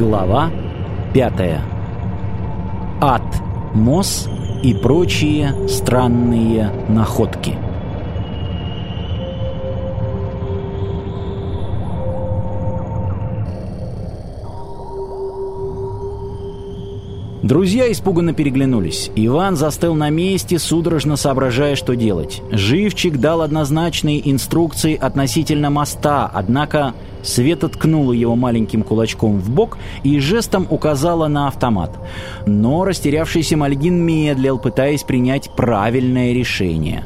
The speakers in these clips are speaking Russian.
Глава пятая. Ад, МОС и прочие странные находки. Друзья испуганно переглянулись. Иван застыл на месте, судорожно соображая, что делать. Живчик дал однозначные инструкции относительно моста, однако Света ткнула его маленьким кулачком в бок и жестом указала на автомат. Но растерявшийся Мальгин медлил, пытаясь принять правильное решение.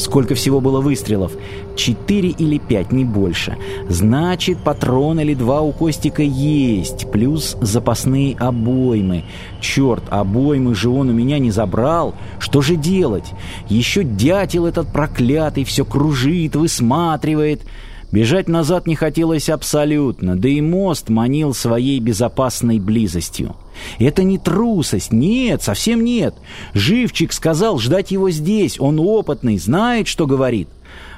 Сколько всего было выстрелов? Четыре или пять, не больше. Значит, патрон или два у Костика есть, плюс запасные обоймы. Черт, обоймы же он у меня не забрал. Что же делать? Еще дятел этот проклятый все кружит, высматривает... Бежать назад не хотелось абсолютно, да и мост манил своей безопасной близостью. Это не трусость, нет, совсем нет. Живчик сказал ждать его здесь, он опытный, знает, что говорит.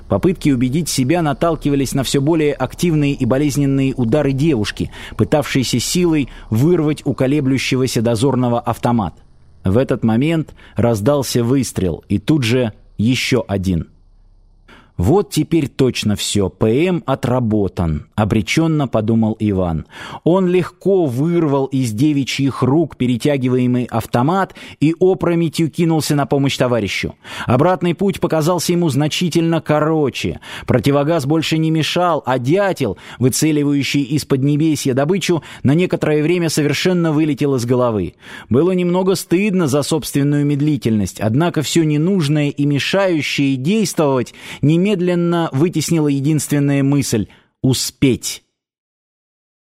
Попытки убедить себя наталкивались на все более активные и болезненные удары девушки, пытавшейся силой вырвать у колеблющегося дозорного автомат. В этот момент раздался выстрел, и тут же еще один. «Вот теперь точно все, ПМ отработан», — обреченно подумал Иван. Он легко вырвал из девичьих рук перетягиваемый автомат и опрометью кинулся на помощь товарищу. Обратный путь показался ему значительно короче. Противогаз больше не мешал, а дятел, выцеливающий из поднебесья добычу, на некоторое время совершенно вылетел из головы. Было немного стыдно за собственную медлительность, однако все ненужное и мешающее действовать не немедленно вытеснила единственная мысль — успеть.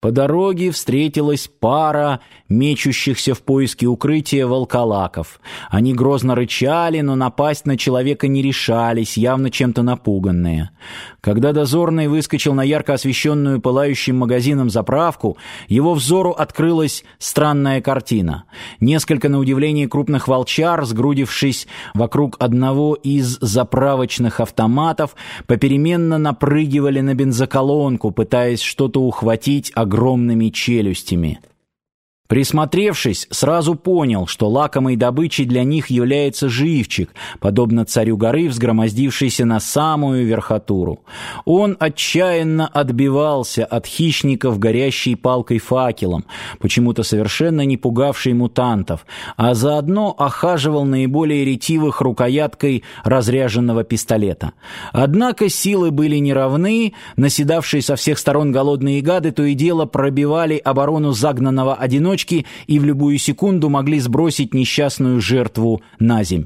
По дороге встретилась пара мечущихся в поиске укрытия волколаков. Они грозно рычали, но напасть на человека не решались, явно чем-то напуганные. Когда дозорный выскочил на ярко освещенную пылающим магазином заправку, его взору открылась странная картина. Несколько, на удивление, крупных волчар, сгрудившись вокруг одного из заправочных автоматов, попеременно напрыгивали на бензоколонку, пытаясь что-то ухватить, огромными челюстями. Присмотревшись, сразу понял, что лакомой добычей для них является живчик, подобно царю горы, взгромоздившийся на самую верхотуру. Он отчаянно отбивался от хищников горящей палкой факелом, почему-то совершенно не пугавший мутантов, а заодно охаживал наиболее ретивых рукояткой разряженного пистолета. Однако силы были неравны, наседавшие со всех сторон голодные гады то и дело пробивали оборону загнанного одиночества, точки и в любую секунду могли сбросить несчастную жертву на земь.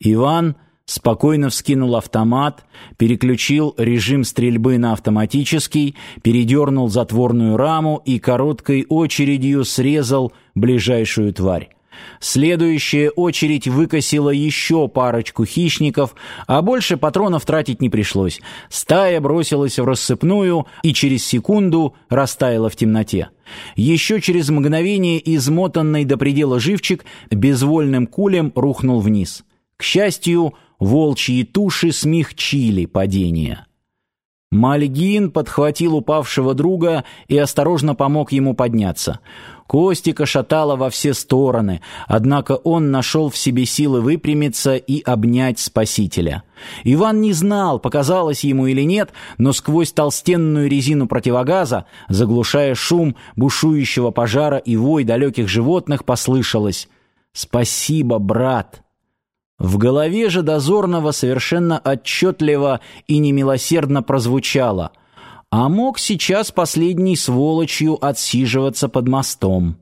Иван спокойно вскинул автомат, переключил режим стрельбы на автоматический, передернул затворную раму и короткой очередью срезал ближайшую тварь. Следующая очередь выкосила еще парочку хищников, а больше патронов тратить не пришлось. Стая бросилась в рассыпную и через секунду растаяла в темноте. Еще через мгновение измотанный до предела живчик безвольным кулем рухнул вниз. К счастью, волчьи туши смягчили падение. Мальгин подхватил упавшего друга и осторожно помог ему подняться. Костика шатало во все стороны, однако он нашел в себе силы выпрямиться и обнять спасителя. Иван не знал, показалось ему или нет, но сквозь толстенную резину противогаза, заглушая шум бушующего пожара и вой далеких животных, послышалось «Спасибо, брат!» В голове же дозорного совершенно отчетливо и немилосердно прозвучало, а мог сейчас последней сволочью отсиживаться под мостом.